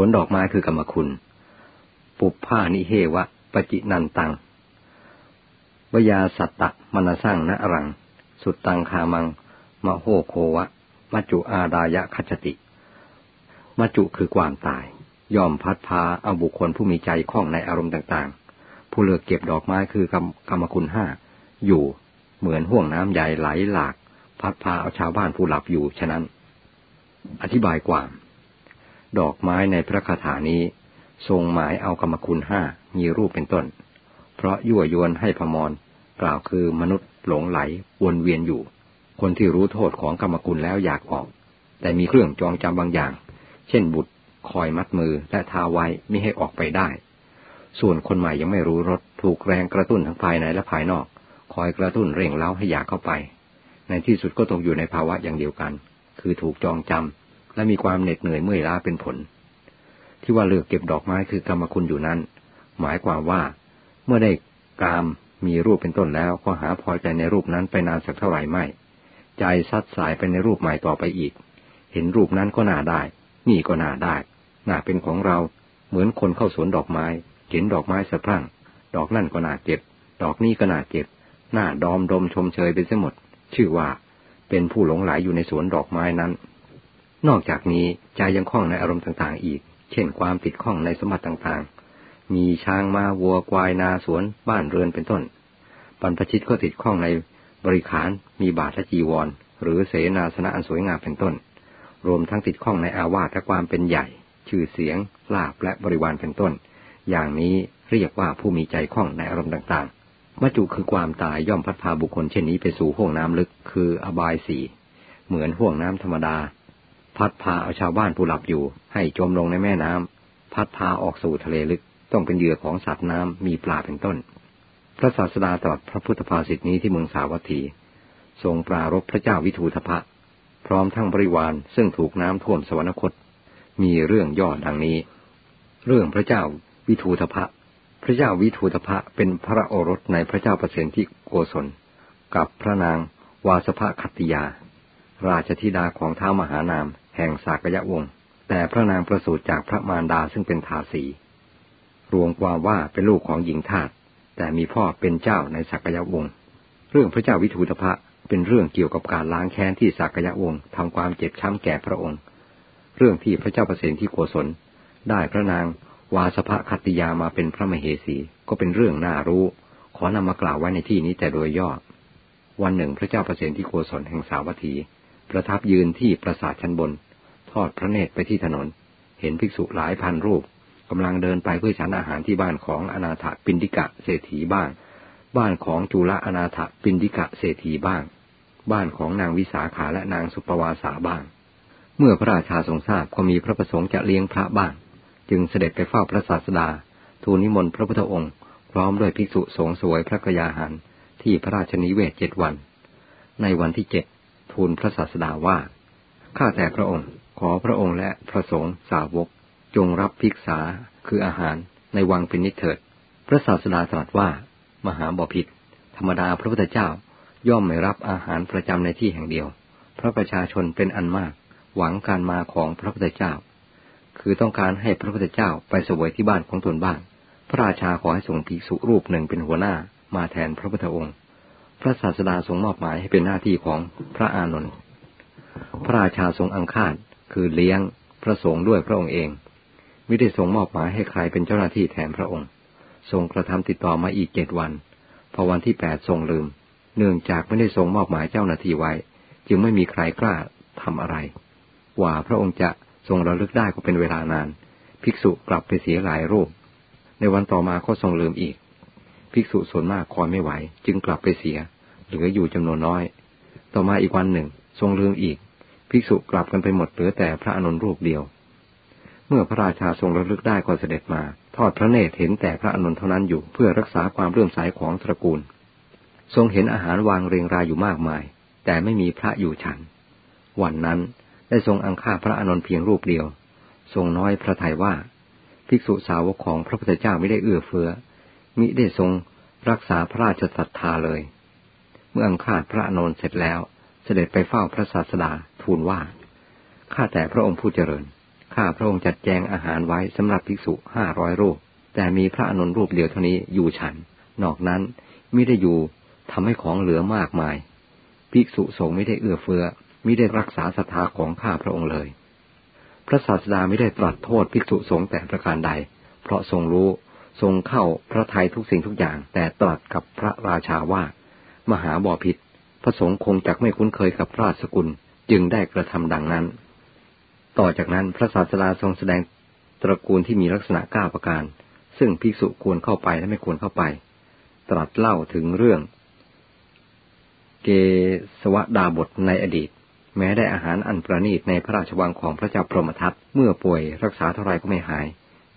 วนดอกไม้คือกรรมคุณ ปุพพานิเฮวะปจินันตังวยาสัตตะมนสร้างนะรัง สุดตังคามัง มโหโควะ มัจจุอาดายะคัจติ มัจจุคือความตาย ย่อมพัดพาเอาบุคคลผู้มีใจคล่องในอารมณ์ต่างๆ ผู้เลือกเก็บดอกไม้คือกรรมกรรมคุณห้า อยู่เหมือนห่วงน้ำใหญ่ไหลหลาก พัดพาเอาชาวบ้านผู้หลับอยู่ฉะนั้น อธิบายความ ดอกไม้ในพระคาถานี้ ทรงหมายเอากรรมคุณห้ามีรูปเป็นต้น เพราะยั่วยวนให้พมรกล่าวคือมนุษย์หลงไหลวนเวียนอยู่ คนที่รู้โทษของกรรมกุลแล้วอยากออก แต่มีเครื่องจองจำบางอย่าง เช่นบุตรคอยมัดมือและทาไว้ไม่ให้ออกไปได้ ส่วนคนใหม่ยังไม่รู้รสถูกแรงกระตุ้นทั้งภายในและภายนอก คอยกระตุ้นเร่งเล้าให้อยากเข้าไป ในที่สุดก็ตกอยู่ในภาวะอย่างเดียวกัน คือถูกจองจำ และมีความเหน็ดเหนื่อยเมื่อยล้าเป็นผล ที่ว่าเลือกเก็บดอกไม้คือกรรมคุณอยู่นั้น หมายความว่า เมื่อได้กามมีรูปเป็นต้นแล้วก็หาพอใจในรูปนั้นไปนานสักเท่าไหร่ไม่ ใจซัดสายไปในรูปใหม่ต่อไปอีก เห็นรูปนั้นก็น่าได้ นี่ก็น่าได้ น่าเป็นของเราเหมือนคนเข้าสวนดอกไม้ เห็นดอกไม้สะพรั่ง ดอกนั่นก็น่าเก็บ ดอกนี้ก็น่าเก็บ หน้าดอมดมชมเชยไปเสียหมด ชื่อว่าเป็นผู้หลงไหลอยู่ในสวนดอกไม้นั้น นอกจากนี้ใจยังคล้องในอารมณ์ต่างๆ อีก เช่น ความติดข้องในสมบัติต่างๆ มีช้างมาวัวควายนาสวนบ้านเรือนเป็นต้นบรรพชิตก็ติดข้องในบริขารมีบาทและจีวร หรือเสนาสนะอันสวยงามเป็นต้น รวมทั้งติดข้องในอาวาสและความเป็นใหญ่ ชื่อเสียง ลาบและบริวารเป็นต้น อย่างนี้เรียกว่าผู้มีใจข้องในอารมณ์ต่างๆมัจจุคือความตายย่อมพัดพาบุคคลเช่นนี้ไปสู่ห้วงน้ำลึกคืออบายสีเหมือนห้วงน้ำธรรมดา พัดพาเอาชาวบ้านผู้หลับอยู่ ให้จมลงในแม่น้ำพัดพาออกสู่ทะเลลึกต้องเป็นเหยื่อของสัตว์น้ำมีปลาเป็นต้น พระศาสดาตรัสพระพุทธภาษิตนี้ที่เมืองสาวัตถี ทรงปรารบพระเจ้าวิทูธพะ พร้อมทั้งบริวารซึ่งถูกน้ำท่วมสวรรคต มีเรื่องย่อดังนี้ เรื่องพระเจ้าวิทูธพะ พระเจ้าวิทูธพะเป็นพระโอรสในพระเจ้าประสิทธิโกศลกับพระนางวาสภคัตติยา ราชธิดาของท้ามหานาม แห่งสากยะวงศ์ แต่พระนางประสูติจากพระมารดาซึ่งเป็นทาสี รวมความว่าเป็นลูกของหญิงทาสแต่มีพ่อเป็นเจ้าในสักยวงศ์ เรื่องพระเจ้าวิทูตภะเป็นเรื่องเกี่ยวกับการล้างแค้นที่สักยวงศ์ทำความเจ็บช้ำแก่พระองค์ เรื่องที่พระเจ้าประสิทธิโกศล ได้พระนางวาสภคตติยามาเป็นพระมเหสีก็เป็นเรื่องน่ารู้ ขอนำมากล่าวไว้ในที่นี้แต่โดยย่อ วันหนึ่งพระเจ้าประสิทธิโกศลแห่งสาวัตถี ประทับยืนที่ปราสาทชั้นบน ทอดพระเนตรไปที่ถนน เห็นภิกษุหลายพันรูปกำลังเดินไปเพื่อฉันอาหารที่บ้านของอนาถปินดิกะเศรษฐีบ้าง บ้านของจุลอนาถปินดิกะเศรษฐีบ้าง บ้านของนางวิสาขาและนางสุปวาสาบ้าง เมื่อพระราชาทรงทราบก็มีพระประสงค์จะเลี้ยงพระบ้าง จึงเสด็จไปเฝ้าพระศาสดา ทูลนิมนต์พระพุทธองค์ พร้อมด้วยภิกษุสงฆ์สวยพระกยาหารที่พระราชนิเวศเจ็ดวัน ในวันที่เจ็ด ทูลพระศาสดาว่า ข้าแต่พระองค์ ขอพระองค์และพระสงฆ์สาวก จงรับภิกษาคืออาหารในวังเป็นนิเถิด พระศาสดาตรัสว่า มหาบอพิษธรรมดาพระพุทธเจ้าย่อมไม่รับอาหารประจำในที่แห่งเดียว เพราะประชาชนเป็นอันมาก หวังการมาของพระพุทธเจ้า คือต้องการให้พระพุทธเจ้าไปสวยที่บ้านของตนบ้าง พระราชาขอให้ส่งภิกษุรูปหนึ่งเป็นหัวหน้ามาแทนพระพุทธองค์ พระศาสดาทรงมอบหมายให้เป็นหน้าที่ของพระอานนท์พระราชาทรงอังคาดคือเลี้ยงพระสงฆ์ด้วยพระองค์เอง ไม่ได้ทรงมอบหมายให้ใครเป็นเจ้าหน้าที่แทนพระองค์ ทรงกระทำติดต่อมาอีกเจ็ดวัน พอวันที่แปดทรงลืม เนื่องจากไม่ได้ทรงมอบหมายเจ้าหน้าที่ไว้ จึงไม่มีใครกล้าทำอะไรกว่าพระองค์จะทรงระลึกได้ก็เป็นเวลานาน ภิกษุกลับไปเสียหลายรูป ในวันต่อมาก็ทรงลืมอีก ภิกษุส่วนมากคอยไม่ไหว จึงกลับไปเสีย เหลืออยู่จำนวนน้อย ต่อมาอีกวันหนึ่ง ทรงลืมอีก ภิกษุกลับกันไปหมดเหลือแต่พระอนุนรูปเดียว เมื่อพระราชาทรงระลึกได้ก็เสด็จมา ทอดพระเนตรเห็นแต่พระอนุนเท่านั้นอยู่เพื่อรักษาความเลื่อมใสของตระกูล ทรงเห็นอาหารวางเรียงรายอยู่มากมาย แต่ไม่มีพระอยู่ฉัน วันนั้นได้ทรงอังคาพระอนุนเพียงรูปเดียว ทรงน้อยพระทัยว่า ภิกษุสาวกของพระพุทธเจ้าไม่ได้เอื้อเฟื้อมิได้ทรงรักษาพระราชศรัทธาเลย เมื่ออังคาพระอนุนเสร็จแล้ว เสด็จไปเฝ้าพระศาสดาทูลว่า ข้าแต่พระองค์ผู้เจริญ ข้าพระองค์จัดแจงอาหารไว้สำหรับภิกษุห้าร้อยรูป แต่มีพระอนุนรูปเดียวเท่านี้อยู่ฉัน นอกนั้นม่ได้อยู่ทำให้ของเหลือมากมาย ภิกษุสงฆ์ไม่ได้เอื้อเฟื้อม่ได้รักษาศรัทธาของข้าพระองค์เลย พระศาสดาไม่ได้ตรัสโทษภิกษุสงฆ์แต่ประการใด เพราะทรงรู้ทรงเข้าพระทัยทุกสิ่งทุกอย่าง แต่ตรัสกับพระราชาว่า มหาบอพิษพระสงฆ์คงจักไม่คุ้นเคยกับราชสกุลจึงได้กระทำดังนั้น ต่อจากนั้นพระศาสดาทรงแสดงตระกูลที่มีลักษณะก้าประการ ซึ่งภิกษุควรเข้าไปและไม่ควรเข้าไป ตรัสเล่าถึงเรื่อง เกสวดาบทในอดีต แม้ได้อาหารอันประณีตในพระราชวังของพระเจ้าพรหมทัตเมื่อป่วยรักษาเท่าไรก็ไม่หาย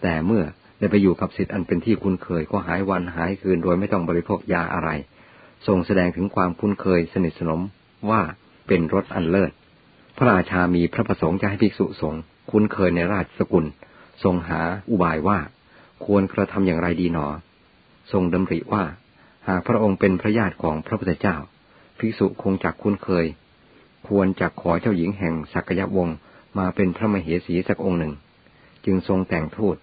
แต่เมื่อได้ไปอยู่กับสิทธิ์อันเป็นที่คุ้นเคยก็หายวันหายคืนโดยไม่ต้องบริโภคยาอะไร ทรงแสดงถึงความคุ้นเคยสนิทสนมว่าเป็นรถอันเลิศ พระราชามีพระประสงค์จะให้ภิกษุสงฆ์คุ้นเคยในราชสกุล ทรงหาอุบายว่า ควรกระทำอย่างไรดีหนอ ทรงดำริว่า หากพระองค์เป็นพระญาติของพระพุทธเจ้า ภิกษุคงจักคุ้นเคย ควรจักขอเจ้าหญิงแห่งสักยวงศ์มาเป็นพระมเหสีสักองค์หนึ่ง จึงทรงแต่งทูต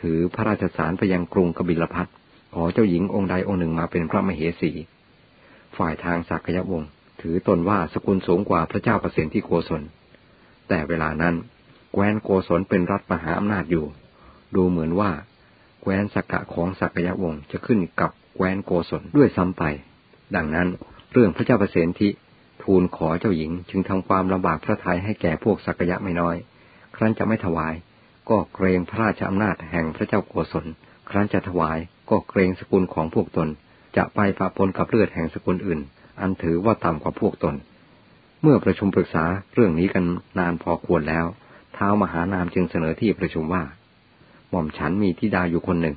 ถือพระราชสารไปยังกรุงกบิลพัทขอเจ้าหญิงองค์ใดองค์หนึ่งมาเป็นพระมเหสี ฝ่ายทางสักยวงศ์ถือตนว่าสกุลสูงกว่าพระเจ้าประสิทธิโกศล แต่เวลานั้นแคว้นโกศลเป็นรัฐมหาอำนาจอยู่ ดูเหมือนว่าแคว้นสักกะของสักยวงศ์จะขึ้นกับแคว้นโกศลด้วยซ้ำไป ดังนั้นเรื่องพระเจ้าประสิทธิทูลขอเจ้าหญิงจึงทำความลำบากพระทัยให้แก่พวกสักยะไม่น้อย ครั้นจะไม่ถวาย ก็เกรงพระราชอำนาจแห่งพระเจ้าโกศล ครั้นจะถวายก็เกรงสกุลของพวกตน จะไปปะปนกับเลือดแห่งสกุลอื่น อันถือว่าต่ำกว่าพวกตน เมื่อประชุมปรึกษาเรื่องนี้กันนานพอควรแล้ว เท้ามหานามจึงเสนอที่ประชุมว่า หม่อมฉันมีธิดาอยู่คนหนึ่ง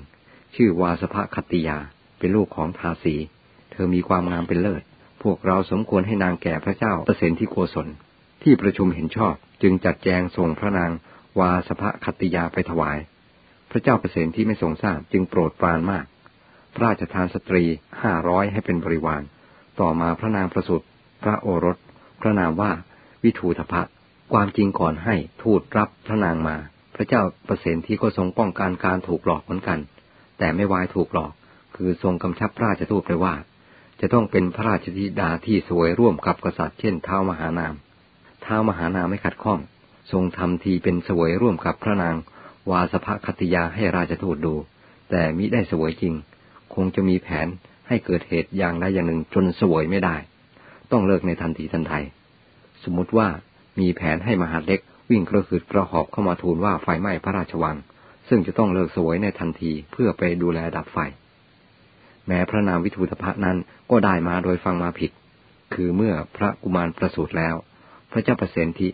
ชื่อวาสภคติยา เป็นลูกของทาสี เธอมีความงามเป็นเลิศ พวกเราสมควรให้นางแก่พระเจ้าเปรตที่โกศล ที่ประชุมเห็นชอบจึงจัดแจงส่งพระนางวาสภคติยาไปถวาย พระเจ้าเปรตที่ไม่ทรงทราบจึงโปรดปรานมาก พระราชทานสตรีห้าร้อยให้เป็นบริวาร ต่อมาพระนางประสุทธิ์พระโอรส พระนามว่าวิทูธพะ ความจริงก่อนให้ทูตรับพระนางมา พระเจ้าประสิทธิก็ทรงป้องกันการถูกหลอกเหมือนกัน แต่ไม่วายถูกหลอก คือทรงกำชับพระราชทูตไปว่า จะต้องเป็นพระราชธิดาที่สวยร่วมกับกษัตริย์เช่นเท้ามหานามเท้ามหานามไม่ขัดข้อง ทรงทำทีเป็นสวยร่วมกับพระนางวาสภคติยาให้ราชทูตดู แต่มิได้สวยจริง คงจะมีแผนให้เกิดเหตุอย่างใดอย่างหนึ่งจนสวยไม่ได้ ต้องเลิกในทันทีทันใดสมมติว่ามีแผนให้มหาเล็กวิ่งกระหืดกระหอบเข้ามาทูลว่าไฟไหม้พระราชวัง ซึ่งจะต้องเลิกสวยในทันทีเพื่อไปดูแลดับไฟ แม้พระนามวิทูตภะนั้นก็ได้มาโดยฟังมาผิด คือเมื่อพระกุมารประสูติแล้ว พระเจ้าประสิทธิ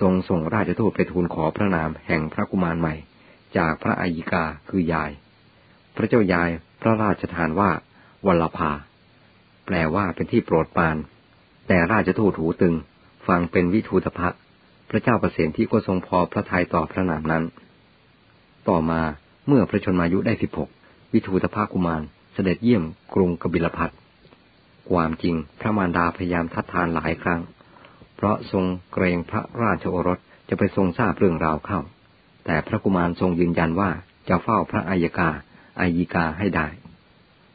ทรงส่งราชทูตไปทูลขอพระนามแห่งพระกุมารใหม่ จากพระอายิกาคือยาย พระเจ้ายาย ระราชทานว่าวัลภา แปลว่าเป็นที่โปรดปาน แต่ราชทูตหูตึง ฟังเป็นวิทูตภะพระเจ้าประเสนที่ก็ทรงพอพระทัยต่อพระนามนั้น ต่อมาเมื่อพระชนมายุได้สิบหกวิทูตภะกุมารเสด็จเยี่ยมกรุงกบิลพัทความจริงพระมารดาพยายามทัดทานหลายครั้ง เพราะทรงเกรงพระราชโอรสจะไปทรงทราบเรื่องราวเข้า แต่พระกุมารทรงยืนยันว่าจะเฝ้าพระอัยกา อายิกาให้ได้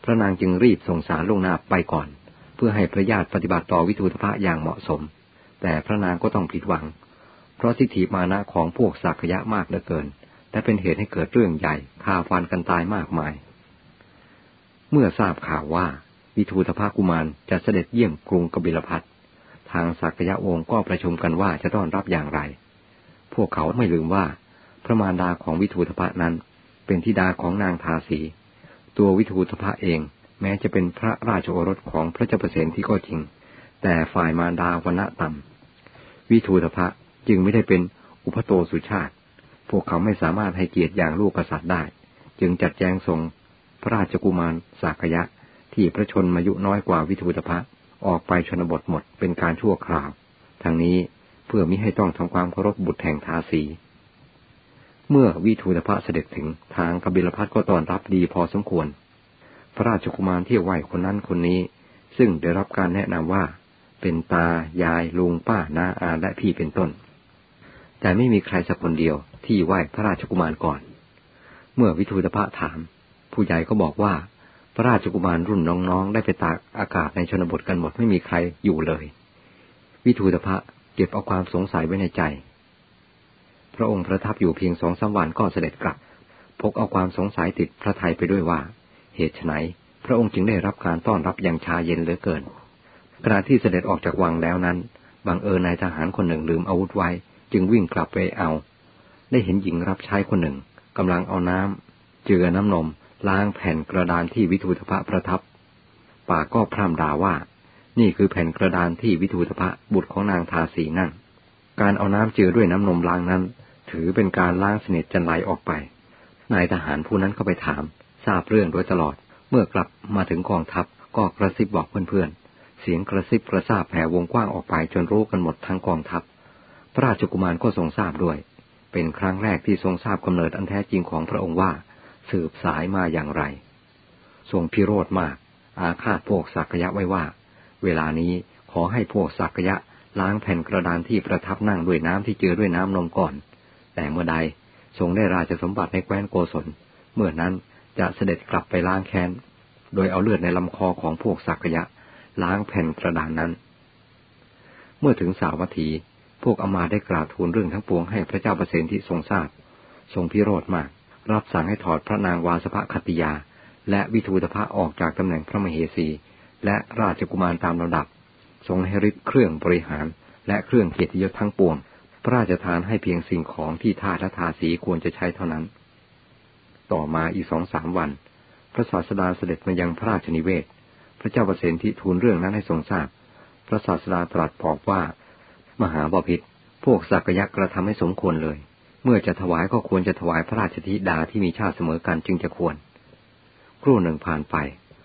พระนางจึงรีบส่งสารลงนาไปก่อน เพื่อให้พระญาติปฏิบัติต่อวิทูตภะอย่างเหมาะสม แต่พระนางก็ต้องผิดหวัง เพราะสิทธิมานะของพวกสักยะมากเหลือเกิน และเป็นเหตุให้เกิดเรื่องใหญ่ข่าฟันกันตายมากมาย เมื่อทราบข่าวว่าวิทูตภะกุมารจะเสด็จเยี่ยมกรุงกบิลพัททางสักยะวงศ์ก็ประชุมกันว่าจะต้อนรับอย่างไร พวกเขาไม่ลืมว่าพระมารดาของวิทูตภะนั้น เป็นธิดาของนางทาสี ตัววิทูตภะเอง แม้จะเป็นพระราชโอรสของพระเจ้าประเสนที่ก็จริง แต่ฝ่ายมารดาวันต่ำวิทูตภะจึงไม่ได้เป็นอุปโตสุชาติ พวกเขาไม่สามารถให้เกียรติอย่างลูกกษัตริย์ได้ จึงจัดแจงส่งพระราชกุมารสากยะ ที่พระชนมายุน้อยกว่าวิทูตภะออกไปชนบทหมดเป็นการชั่วคราว ทั้งนี้เพื่อมิให้ต้องทำความเคารพบุตรแห่งทาสี เมื่อวิทูตภะเสด็จถึงทางกบิลพัทก็ต้อนรับดีพอสมควร พระราชกุมารที่ไหวคนนั้นคนนี้ ซึ่งได้รับการแนะนำว่า เป็นตายายลุงป้านาอาและพี่เป็นต้น แต่ไม่มีใครสักคนเดียวที่ไหวพระราชกุมารก่อน เมื่อวิทูตภะถาม ผู้ใหญ่ก็บอกว่า พระราชกุมารรุ่นน้องๆ ได้ไปตากอากาศในชนบทกันหมดไม่มีใครอยู่เลย วิทูตภะเก็บเอาความสงสัยไว้ในใจ พระองค์ประทับอยู่เพียงสองสาวันก็เสด็จกลับ พกเอาความสงสัยติดพระทัยไปด้วยว่า เหตุไฉนพระองค์จึงได้รับการต้อนรับอย่างชาเย็นเหลือเกิน ขณะที่เสด็จออกจากวังแล้วนั้น บังเอิญนายทหารคนหนึ่งลืมอาวุธไว้ จึงวิ่งกลับไปเอา ได้เห็นหญิงรับใช้คนหนึ่งกำลังเอาน้ำเจือน้ำนม ล้างแผ่นกระดานที่วิทูตภะประทับ ป่าก็พร่ำด่าว่า นี่คือแผ่นกระดานที่วิทูตภะบุตรของนางทาสีนั่นการเอาน้ำเจือด้วยน้ำนมล้างนั้น ถือเป็นการล้างสนิทจันไหลออกไป นายทหารผู้นั้นก็ไปถาม ทราบเรื่องโดยตลอด เมื่อกลับมาถึงกองทัพก็กระซิบบอกเพื่อนเสียงกระซิบกระซาบแผ่วงกว้างออกไปจนรู้กันหมดทั้งกองทัพ พระราชกุมารก็ทรงทราบด้วย เป็นครั้งแรกที่ทรงทราบกำเนิดอันแท้จริงของพระองค์ว่า สืบสายมาอย่างไร ทรงพิโรธมาก อาฆาตพวกสักยะไว้ว่า เวลานี้ขอให้พวกสักยะล้างแผ่นกระดานที่ประทับนั่งด้วยน้ำที่เจือด้วยน้ำนมก่อน แต่เมื่อใดทรงได้ราชสมบัติในแคว้นโกศล เมื่อนั้นจะเสด็จกลับไปล้างแค้น โดยเอาเลือดในลำคอของพวกสักยะ ล้างแผ่นกระดานนั้น เมื่อถึงสาวัตถี พวกอมาได้กราบทูลเรื่องทั้งปวงให้พระเจ้าประสิทธิทรงทราบ ทรงพิโรธมาก รับสั่งให้ถอดพระนางวาสภคติยา และวิทูตภะออกจากตำแหน่งพระมเหสี และราชกุมารตามลำดับ ทรงให้ริบเครื่องบริหารและเครื่องเกียรติยศทั้งปวง พระราชทานให้เพียงสิ่งของที่ทาและทาสีควรจะใช้เท่านั้น ต่อมาอีกสองสามวัน พระศาสดาเสด็จมายังพระราชนิเวศ พระเจ้าประสิทธิทูลเรื่องนั้นให้ทรงทราบ พระศาสดาตรัสบอกว่า มหาบาพิษพวกสักยักษ์กระทำให้สมควรเลย เมื่อจะถวายก็ควรจะถวายพระราชธิดาที่มีชาติเสมอกันจึงจะควร ครู่หนึ่งผ่านไป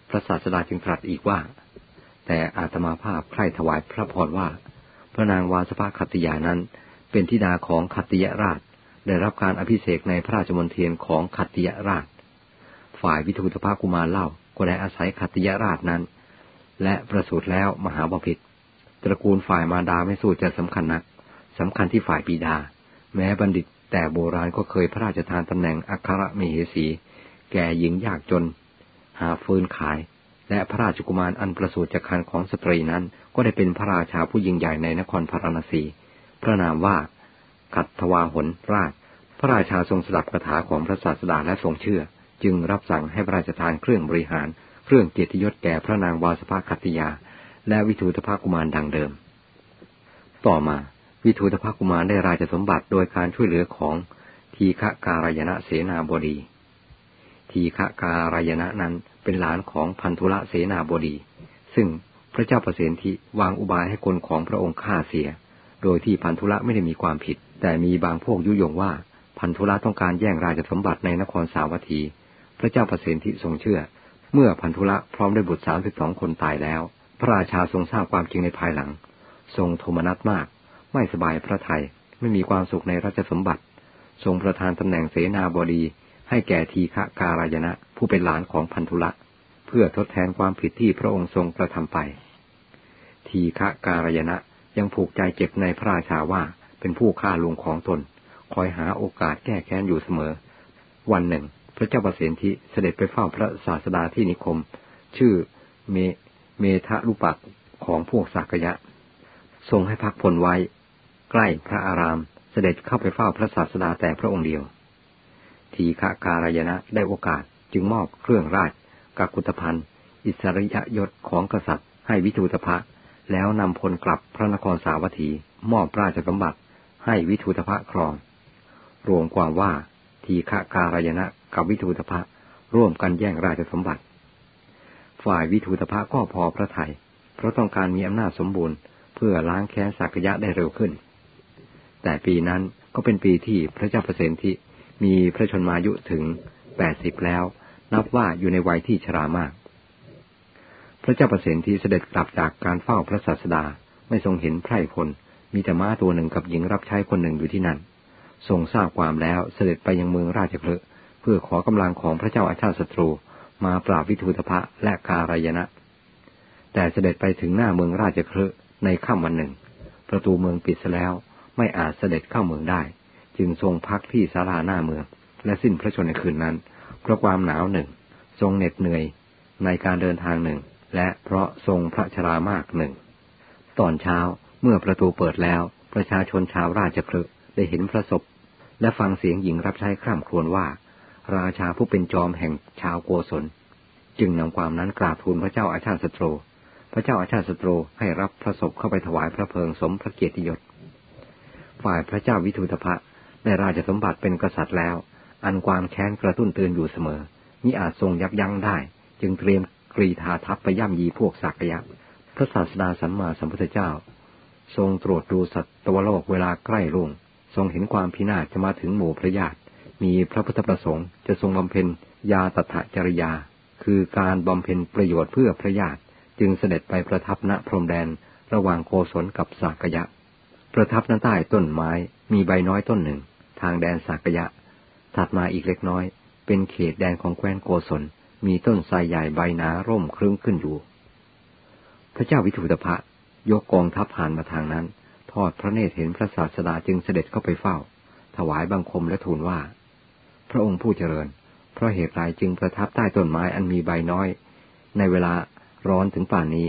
พระศาสดาจึงตรัสอีกว่า แต่อาตมาภาพใคร่ถวายพระพรว่า พระนางวาสภาคัตยานั้น เป็นธิดาของคัตติยราช ได้รับการอภิเษกในพระราชมณฑลของคัตติยราช ฝ่ายวิทูตภากุมารเล่าก็ได้อาศัยขัตติยราชนั้น และประสูติแล้วมหาบพิตรตระกูลฝ่ายมารดาไม่สู้จะสำคัญนักสำคัญที่ฝ่ายปีดา แม้บัณฑิตแต่โบราณก็เคยพระราชทานตำแหน่งอัครมเหสี แก่หญิงยากจน หาฟืนขาย และพระราชกุมารอันประสูติจากคันของสตรีนั้น ก็ได้เป็นพระราชาผู้ยิ่งใหญ่ในนครพาราณสี พระนามว่าขัตทวาหนราช พระราชาทรงสดับคาถาของพระศาสดาและทรงเชื่อ จึงรับสั่งให้พระราชทานเครื่องบริหาร เครื่องเกียรติยศแก่พระนางวาสภาคัตยา และวิทูตภากุมารดังเดิม ต่อมาวิทูตภากุมารได้ราชสมบัติโดยการช่วยเหลือของทีฆการายณะเสนาบดี ทีฆการายณะนั้นเป็นหลานของพันธุละเสนาบดี ซึ่งพระเจ้าประสิทธิวางอุบายให้คนของพระองค์ฆ่าเสีย โดยที่พันธุละไม่ได้มีความผิด แต่มีบางพวกยุยงว่าพันธุละต้องการแย่งราชสมบัติในนครสาวัตถี พระเจ้าประสิทธิทรงเชื่อ เมื่อพันธุละพร้อมด้วยบุตรสามสิบสองคนตายแล้ว พระราชาทรงทราบความจริงในภายหลัง ทรงโทมนัสมาก ไม่สบายพระไทยไม่มีความสุขในราชสมบัติ ทรงประทานตำแหน่งเสนาบดีให้แก่ทีฆะการายณะผู้เป็นหลานของพันธุละ เพื่อทดแทนความผิดที่พระองค์ทรงกระทำไป ทีฆะการายณะ ยังผูกใจเจ็บในพระราชาว่าเป็นผู้ฆ่าลุงของตน คอยหาโอกาสแก้แค้นอยู่เสมอ วันหนึ่ง พระเจ้าประสิทธิเสด็จไปเฝ้าพระศาสดาที่นิคม ชื่อเมเมทะลุปักของพวกสักยะ ทรงให้พักพลไว้ ใกล้พระอารามเสด็จเข้าไปเฝ้าพระศาสดาแต่พระองค์เดียว ทีฆะการายณะได้โอกาสจึงมอบเครื่องราชกากุตพันธ์อิสริยยศของกษัตริย์ให้วิทูตภะ แล้วนำพลกลับพระนครสาวัตถี มอบราชสมบัติให้วิทูตภะครอง รวมความว่าทีฆะการายณะกับวิทูตภะร่วมกันแย่งราชสมบัติ ฝ่ายวิทูตภะก็พอพระทยัยเพราะต้องการมีอำนาจสมบูรณ์ เพื่อล้างแค้นสักยะได้เร็วขึ้น แต่ปีนั้นก็เป็นปีที่พระเจ้าเปรตที่มีพระชนมายุถึงแปดสิบแล้ว นับว่าอยู่ในวัยที่ชรามาก พระเจ้าปรตที่เสด็จกลับจากการเฝ้าพระศาสดาไม่ทรงเห็นไพร่พลมีแต่ม้าตัวหนึ่งกับหญิงรับใช้คนหนึ่งอยู่ที่นั่นทรงทราบความแล้วเสด็จไปยังเมืองราชพฤกษ์พื่อขอกำลังของพระเจ้าอาชาติศัตรู มาปราบวิทูตภะและการายณะ แต่เสด็จไปถึงหน้าเมืองราชครืในค่ำวันหนึ่ง ประตูเมืองปิดแล้วไม่อาจเสด็จเข้าเมืองได้ จึงทรงพักที่ศาลาหน้าเมือง และสิ้นพระชนในคืนนั้น เพราะความหนาวหนึ่ง ทรงเหน็ดเหนื่อยในการเดินทางหนึ่ง และเพราะทรงพระชรามากหนึ่ง ตอนเช้าเมื่อประตูเปิดแล้ว ประชาชนชาวราชคลึได้เห็นพระศพ และฟังเสียงหญิงรับใช้คร่ำครวญว่า ราชาผู้เป็นจอมแห่งชาวโกศล จึงนำความนั้นกราบทูลพระเจ้าอาชาติสตรูพระเจ้าอาชาติสตรูให้รับพระศพเข้าไปถวายพระเพลิงสมพระเกียรติยศ ฝ่ายพระเจ้าวิทูตภะได้ราชสมบัติเป็นกษัตริย์แล้ว อันความแค้นกระตุ้นเตือนอยู่เสมอมิอาจทรงยับยั้งได้ จึงเตรียม กรีธาทัพไปย่ำยีพวกสักยะ พระศาสดาสัมมาสัมพุทธเจ้า ทรงตรวจดูสัตวโลกเวลาใกล้รุ่ง ทรงเห็นความพินาศจะมาถึงหมู่พระญาติมีพระพุทธประสงค์จะทรงบำเพ็ญยาตถจริยา คือการบำเพ็ญประโยชน์เพื่อพระญาติจึงเสด็จไปประทับณพรมแดนระหว่างโกศลกับสากยะ ประทับณใต้ต้นไม้มีใบน้อยต้นหนึ่ง ทางแดนสากยะ ถัดมาอีกเล็กน้อย เป็นเขตแดนของแคว้นโกศล มีต้นไทรใหญ่ใบหนาร่มครึ้มขึ้นอยู่ พระเจ้าวิถุตภะยกกองทัพผ่านมาทางนั้น ทอดพระเนตรเห็นพระศาสดาจึงเสด็จเข้าไปเฝ้า ถวายบังคมและทูลว่า พระองค์ผู้เจริญ เพราะเหตุไรจึงประทับใต้ต้นไม้อันมีใบน้อย ในเวลาร้อนถึงป่านนี้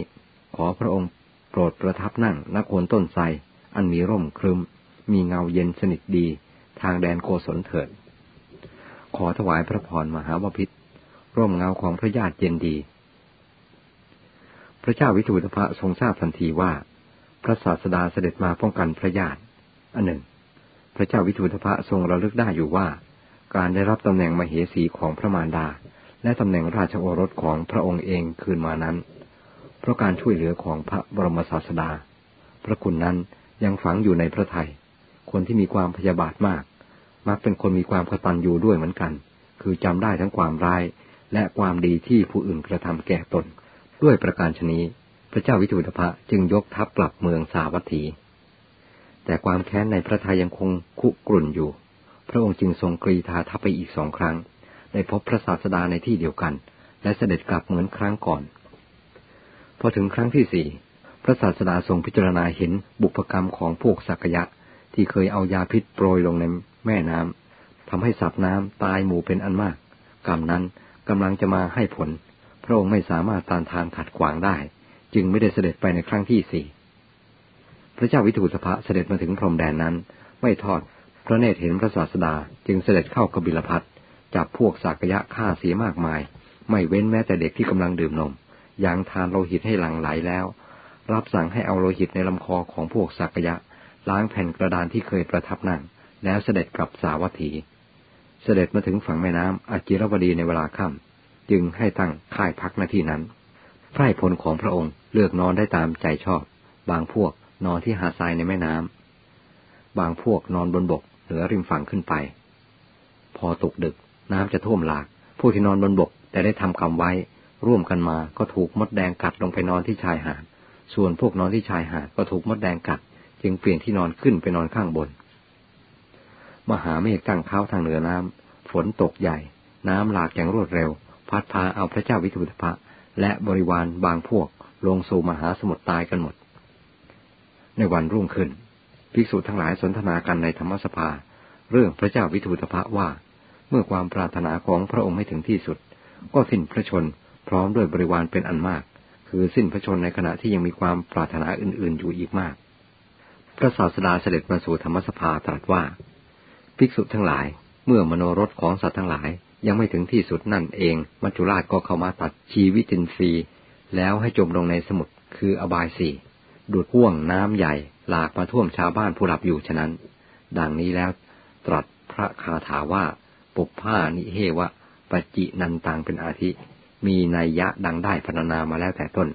ขอพระองค์โปรดประทับนั่งณโคนต้นไทรอันมีร่มครึมมีเงาเย็นสนิทดี ทางแดนโกศลเถิด ขอถวายพระพรมหาวพิษ ร่มเงาของพระญาติเย็นดี พระเจ้าวิทูตภะทรงทราบทันทีว่า พระศาสดาเสด็จมาป้องกันพระญาติอันหนึ่ง พระเจ้าวิทูธภะทรงระลึกได้อยู่ว่า การได้รับตำแหน่งมเหสีของพระมารดา และตำแหน่งราชโอรสของพระองค์เองคืนมานั้น เพราะการช่วยเหลือของพระบรมศาสดา พระคุณนั้นยังฝังอยู่ในพระไทย คนที่มีความพยาบาทมาก มักเป็นคนมีความกตัญญูด้วยเหมือนกัน คือจำได้ทั้งความร้าย และความดีที่ผู้อื่นกระทำแก่ตน ด้วยประการชนี้ พระเจ้าวิทูตภะจึงยกทัพกลับเมืองสาวัตถี แต่ความแค้นในพระทัยยังคงคุกรุ่นอยู่ พระองค์จึงทรงกรีธาทัพไปอีกสองครั้ง ได้พบพระศาสดาในที่เดียวกัน และเสด็จกลับเหมือนครั้งก่อน พอถึงครั้งที่สี่พระศาสดาทรงพิจารณาเห็นบุพกรรมของพวกสักยะที่เคยเอายาพิษโปรยลงในแม่น้ำทำให้สัตว์น้ำตายหมู่เป็นอันมาก กรรมนั้น กำลังจะมาให้ผล พระองค์ไม่สามารถตานทานขัดขวางได้ จึงไม่ได้เสด็จไปในครั้งที่สี่พระเจ้าวิทูตภะเสด็จมาถึงพรมแดนนั้น ไม่ทอดพระเนตรเห็นพระศาสดาจึงเสด็จเข้ากบิลพัทจับพวกสากยะฆ่าเสียมากมาย ไม่เว้นแม้แต่เด็กที่กำลังดื่มนมยังทานโลหิตให้หลั่งไหลแล้ว รับสั่งให้เอาโลหิตในลำคอของพวกสากยะ ล้างแผ่นกระดานที่เคยประทับนั่ง แล้วเสด็จกลับสาวัตถี เสด็จมาถึงฝั่งแม่น้ำอาจิรวดีในเวลาค่ำจึงให้ตั้งค่ายพักณที่นั้นไพร่พลของพระองค์เลือกนอนได้ตามใจชอบ บางพวกนอนที่หาดทรายในแม่น้ำบางพวกนอนบนบกเหนือริมฝั่งขึ้นไป พอตกดึกน้ำจะท่วมหลาก ผู้ที่นอนบนบกแต่ได้ทำกรรมไว้ ร่วมกันมาก็ถูกมดแดงกัดลงไปนอนที่ชายหาด ส่วนพวกนอนที่ชายหาดก็ถูกมดแดงกัด จึงเปลี่ยนที่นอนขึ้นไปนอนข้างบน มหาเมฆตั้งเข้าทางเหนือน้ำฝนตกใหญ่ น้ำหลากอย่างรวดเร็ว พัดพาเอาพระเจ้าวิทูตภะและบริวารบางพวกลงสู่มหาสมุทรตายกันหมด ในวันรุ่งขึ้น ภิกษุทั้งหลายสนทนากันในธรรมสภา เรื่องพระเจ้าวิทูตภะว่า เมื่อความปรารถนาของพระองค์ไม่ถึงที่สุด ก็สิ้นพระชนพร้อมด้วยบริวารเป็นอันมาก คือสิ้นพระชนในขณะที่ยังมีความปรารถนาอื่นๆอยู่อีกมาก พระศาสดาเสด็จมาสู่ธรรมสภาตรัสว่า ภิกษุทั้งหลาย เมื่อมโนรสของสัตว์ทั้งหลาย ยังไม่ถึงที่สุดนั่นเอง มัจจุราชก็เข้ามาตัดชีวิตินทรีย์ แล้วให้จมลงในสมุทรคืออบายสี่ดูดพ่วงน้ำใหญ่ หลากมาท่วมชาวบ้านผู้หลับอยู่ฉะนั้น ดังนี้แล้วตรัสพระคาถาว่า ปุพผ้านิเฮวะปจินันตังเป็นอาทิ มีนัยยะดังได้พรรณนามาแล้วแต่ต้น